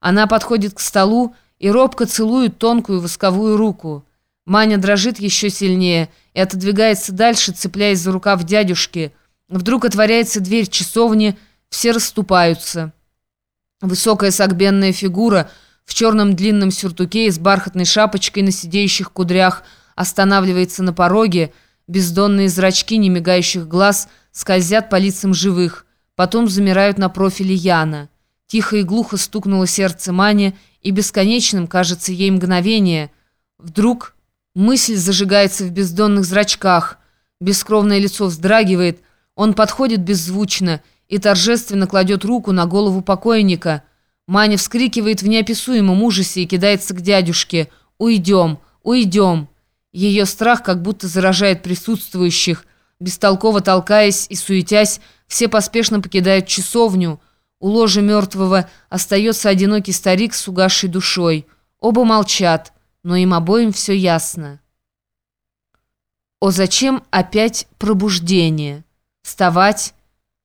Она подходит к столу и робко целует тонкую восковую руку. Маня дрожит еще сильнее и отодвигается дальше, цепляясь за рукав дядюшки. Вдруг отворяется дверь часовни, все расступаются. Высокая согбенная фигура в черном длинном сюртуке и с бархатной шапочкой на сидеющих кудрях останавливается на пороге, бездонные зрачки немигающих глаз скользят по лицам живых, потом замирают на профиле Яна. Тихо и глухо стукнуло сердце Мани, и бесконечным кажется ей мгновение. Вдруг мысль зажигается в бездонных зрачках, бескровное лицо вздрагивает, он подходит беззвучно и торжественно кладет руку на голову покойника. Маня вскрикивает в неописуемом ужасе и кидается к дядюшке. «Уйдем! Уйдем!» Ее страх как будто заражает присутствующих. Бестолково толкаясь и суетясь, все поспешно покидают часовню – у ложа мертвого остается одинокий старик с угасшей душой. Оба молчат, но им обоим все ясно. О, зачем опять пробуждение? Вставать,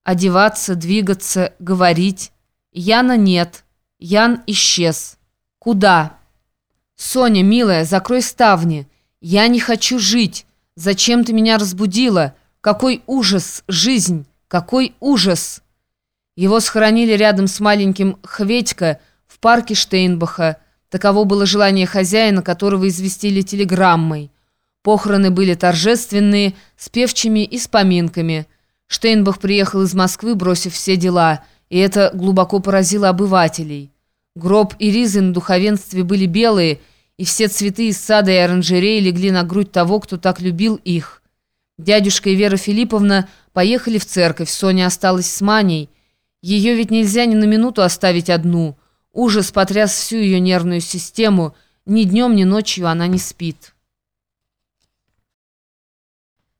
одеваться, двигаться, говорить. Яна нет. Ян исчез. Куда? Соня, милая, закрой ставни. Я не хочу жить. Зачем ты меня разбудила? Какой ужас, жизнь, какой ужас!» Его схоронили рядом с маленьким Хветько в парке Штейнбаха. Таково было желание хозяина, которого известили телеграммой. Похороны были торжественные, с певчими и с поминками. Штейнбах приехал из Москвы, бросив все дела, и это глубоко поразило обывателей. Гроб и ризы на духовенстве были белые, и все цветы из сада и оранжереи легли на грудь того, кто так любил их. Дядюшка и Вера Филипповна поехали в церковь, Соня осталась с Маней, ее ведь нельзя ни на минуту оставить одну. Ужас потряс всю ее нервную систему. Ни днем, ни ночью она не спит.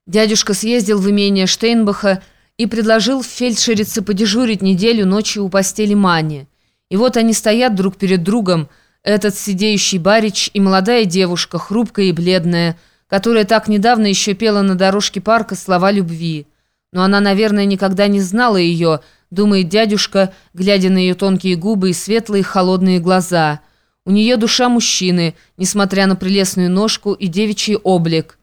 Дядюшка съездил в имение Штейнбаха и предложил фельдшерице подежурить неделю ночью у постели Мани. И вот они стоят друг перед другом, этот сидеющий барич и молодая девушка, хрупкая и бледная, которая так недавно еще пела на дорожке парка слова любви. Но она, наверное, никогда не знала ее, думает дядюшка, глядя на ее тонкие губы и светлые холодные глаза. У нее душа мужчины, несмотря на прелестную ножку и девичий облик.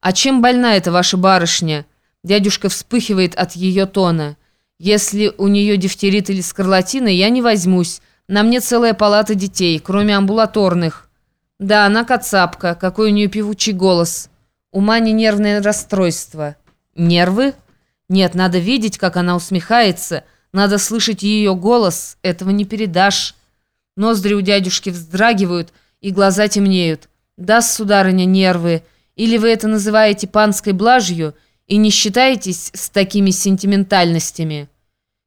«А чем больна эта ваша барышня?» Дядюшка вспыхивает от ее тона. «Если у нее дифтерит или скарлатина, я не возьмусь. На мне целая палата детей, кроме амбулаторных». «Да, она кацапка, какой у нее певучий голос. У Мани нервное расстройство». «Нервы?» «Нет, надо видеть, как она усмехается». Надо слышать ее голос, этого не передашь. Ноздри у дядюшки вздрагивают, и глаза темнеют. Да, сударыня, нервы. Или вы это называете панской блажью и не считаетесь с такими сентиментальностями?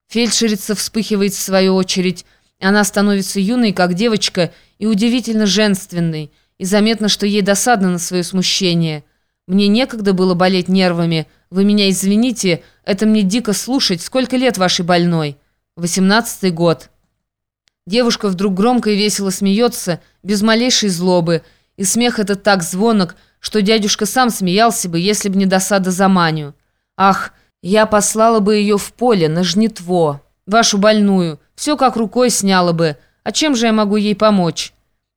Фельдшерица вспыхивает в свою очередь. Она становится юной, как девочка, и удивительно женственной. И заметно, что ей досадно на свое смущение. Мне некогда было болеть нервами, вы меня извините, это мне дико слушать. Сколько лет вашей больной? Восемнадцатый год. Девушка вдруг громко и весело смеется, без малейшей злобы. И смех этот так звонок, что дядюшка сам смеялся бы, если бы не досада за Маню. Ах, я послала бы ее в поле, на жнитво. Вашу больную. Все как рукой сняла бы. А чем же я могу ей помочь?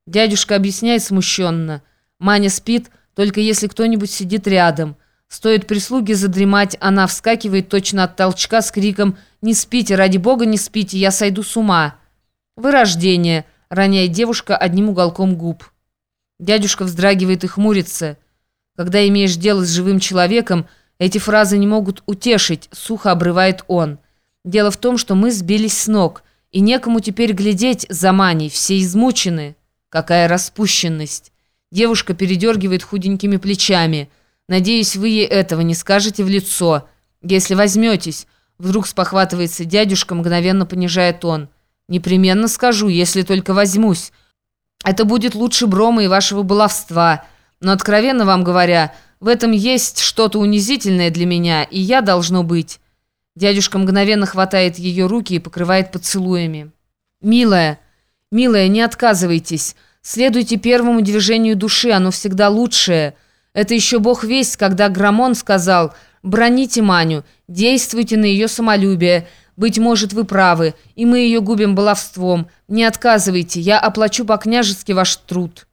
Дядюшка объясняет смущенно. Маня спит, только если кто-нибудь сидит рядом. Стоит прислуге задремать, она вскакивает точно от толчка с криком «Не спите, ради бога, не спите, я сойду с ума!» «Вырождение!» — роняет девушка одним уголком губ. Дядюшка вздрагивает и хмурится. Когда имеешь дело с живым человеком, эти фразы не могут утешить, сухо обрывает он. Дело в том, что мы сбились с ног, и некому теперь глядеть за Маней, все измучены. Какая распущенность! Девушка передергивает худенькими плечами — Надеюсь, вы ей этого не скажете в лицо. Если возьметесь...» Вдруг спохватывается дядюшка, мгновенно понижая тон. «Непременно скажу, если только возьмусь. Это будет лучше брома и вашего баловства. Но, откровенно вам говоря, в этом есть что-то унизительное для меня, и я должно быть». Дядюшка мгновенно хватает ее руки и покрывает поцелуями. «Милая, милая, не отказывайтесь. Следуйте первому движению души, оно всегда лучшее». Это еще бог весть, когда Грамон сказал «Броните Маню, действуйте на ее самолюбие, Быть может, вы правы, и мы ее губим баловством. Не отказывайте, я оплачу по-княжески ваш труд».